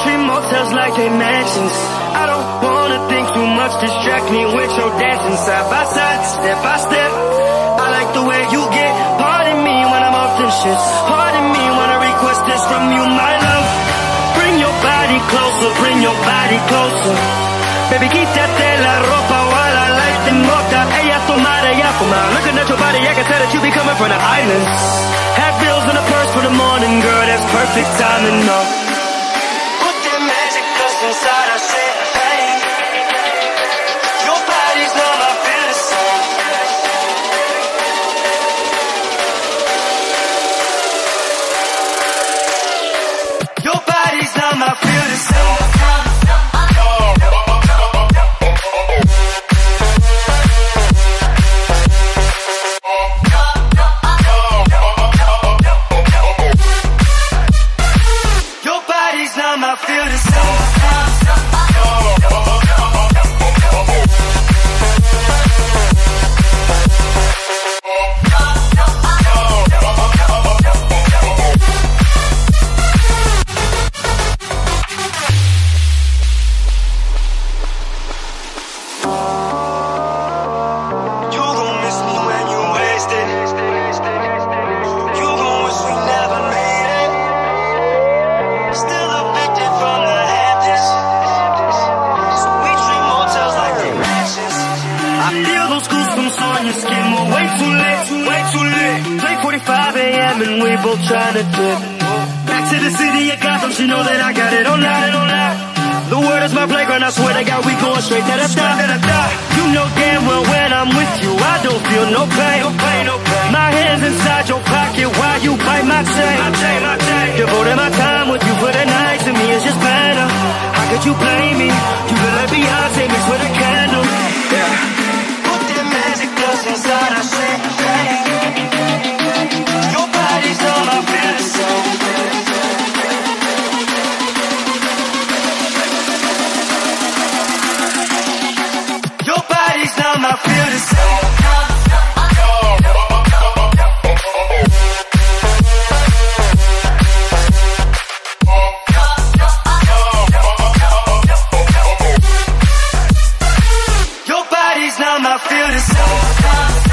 Motels like they mansions. I don't wanna think too much, distract me with your dancing side by side, step by step. I like the way you get. Pardon me when I'm off them shits. Pardon me when I request this from you, my love. Bring your body closer, bring your body closer. Baby, quítate la ropa while I light the mocha. Ella tomar, ella fumar. Looking at your body, I can tell that you be coming from the islands. Have bills in the purse for the morning, girl. That's perfect timing, no. I goosebumps on your skin. We're way too late, way too late. 3:45 a.m. and we both trying to dip. Back to the city of Gotham, she know that I got it on lock. The world is my playground, I swear to God, we going straight to the top. You know damn well when I'm with you, I don't feel no pain. No pain, no pain. My hands feel the soul.